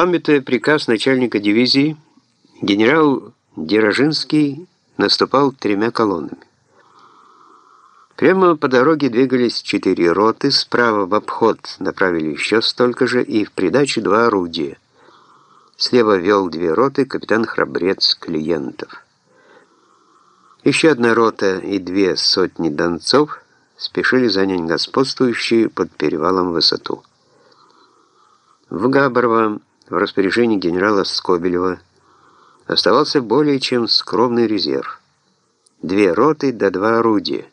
Памятуя приказ начальника дивизии, генерал Дерожинский наступал тремя колоннами. Прямо по дороге двигались четыре роты, справа в обход направили еще столько же и в придачу два орудия. Слева вел две роты капитан Храбрец Клиентов. Еще одна рота и две сотни донцов спешили занять господствующую под перевалом высоту. В Габрово в распоряжении генерала Скобелева оставался более чем скромный резерв. Две роты да два орудия.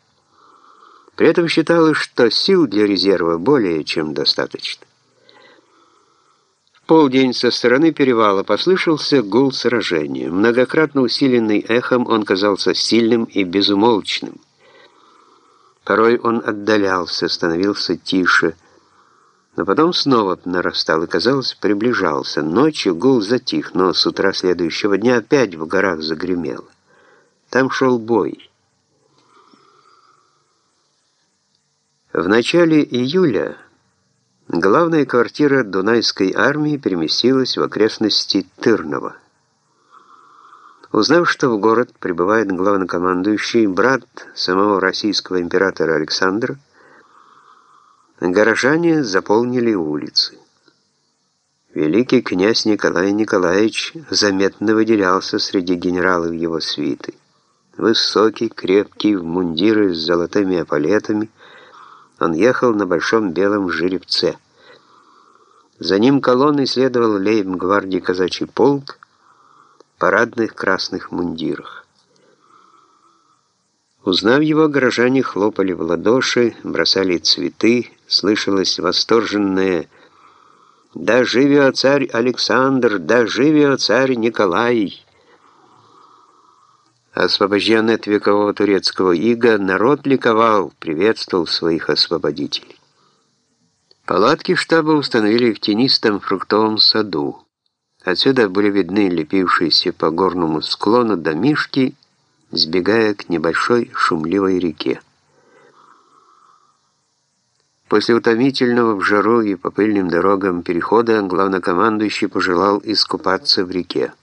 При этом считалось, что сил для резерва более чем достаточно. В полдень со стороны перевала послышался гул сражения. Многократно усиленный эхом он казался сильным и безумолчным. Порой он отдалялся, становился тише, но потом снова нарастал и, казалось, приближался. Ночью гул затих, но с утра следующего дня опять в горах загремело. Там шел бой. В начале июля главная квартира Дунайской армии переместилась в окрестности Тырного. Узнав, что в город прибывает главнокомандующий брат самого российского императора Александра, Горожане заполнили улицы. Великий князь Николай Николаевич заметно выделялся среди генералов его свиты. Высокий, крепкий, в мундиры с золотыми эполетами, он ехал на большом белом жеребце. За ним колонной следовал лейб-гвардии казачий полк в парадных красных мундирах. Узнав его, горожане хлопали в ладоши, бросали цветы, слышалось восторженное «Да живет царь Александр! Да живет царь Николай!» Освобожденный от векового турецкого ига, народ ликовал, приветствовал своих освободителей. Палатки штаба установили в тенистом фруктовом саду. Отсюда были видны лепившиеся по горному склону домишки сбегая к небольшой шумливой реке. После утомительного в жару и по пыльным дорогам перехода главнокомандующий пожелал искупаться в реке.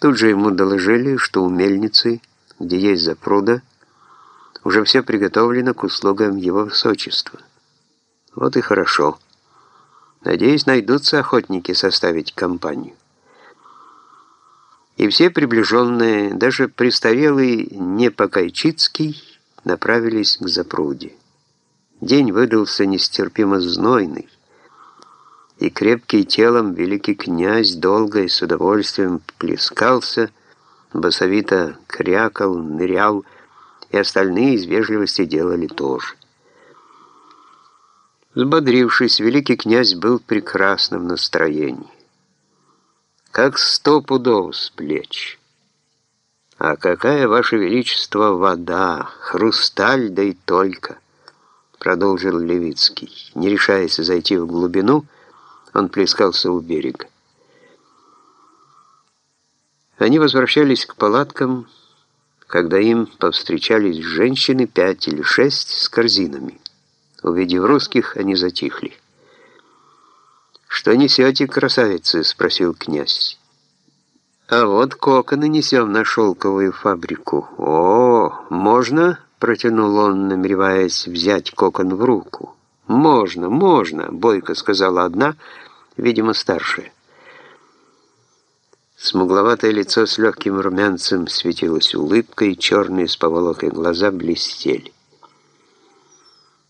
Тут же ему доложили, что у мельницы, где есть запруда, уже все приготовлено к услугам его высочества. Вот и хорошо. Надеюсь, найдутся охотники составить компанию и все приближенные, даже престарелый Непокайчицкий, направились к запруде. День выдался нестерпимо знойный, и крепкий телом великий князь долго и с удовольствием плескался, басовито крякал, нырял, и остальные из вежливости делали то же. Взбодрившись, великий князь был в прекрасном настроении как сто пудов с плеч. А какая, Ваше Величество, вода, хрусталь, да и только, продолжил Левицкий. Не решаясь зайти в глубину, он плескался у берега. Они возвращались к палаткам, когда им повстречались женщины пять или шесть с корзинами. Увидев русских, они затихли. «Что несете, красавицы?» — спросил князь. «А вот коконы несем на шелковую фабрику». «О, можно?» — протянул он, намереваясь взять кокон в руку. «Можно, можно», — бойко сказала одна, видимо, старшая. Смугловатое лицо с легким румянцем светилось улыбкой, черные с поволокой глаза блестели.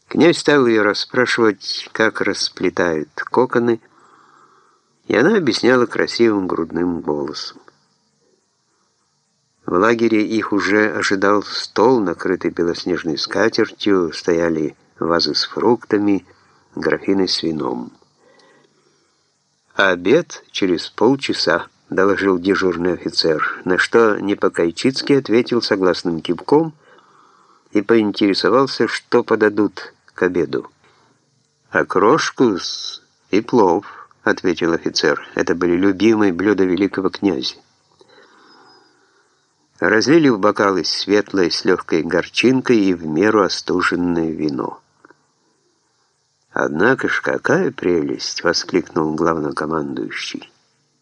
Князь стал ее расспрашивать, как расплетают коконы, и она объясняла красивым грудным голосом. В лагере их уже ожидал стол, накрытый белоснежной скатертью, стояли вазы с фруктами, графины с вином. А обед через полчаса, доложил дежурный офицер, на что Непокайчицкий ответил согласным кивком и поинтересовался, что подадут к обеду. «Окрошку и плов» ответил офицер. Это были любимые блюда великого князя. Разлили в бокалы светлое с легкой горчинкой и в меру остуженное вино. «Однако ж какая прелесть!» — воскликнул главнокомандующий.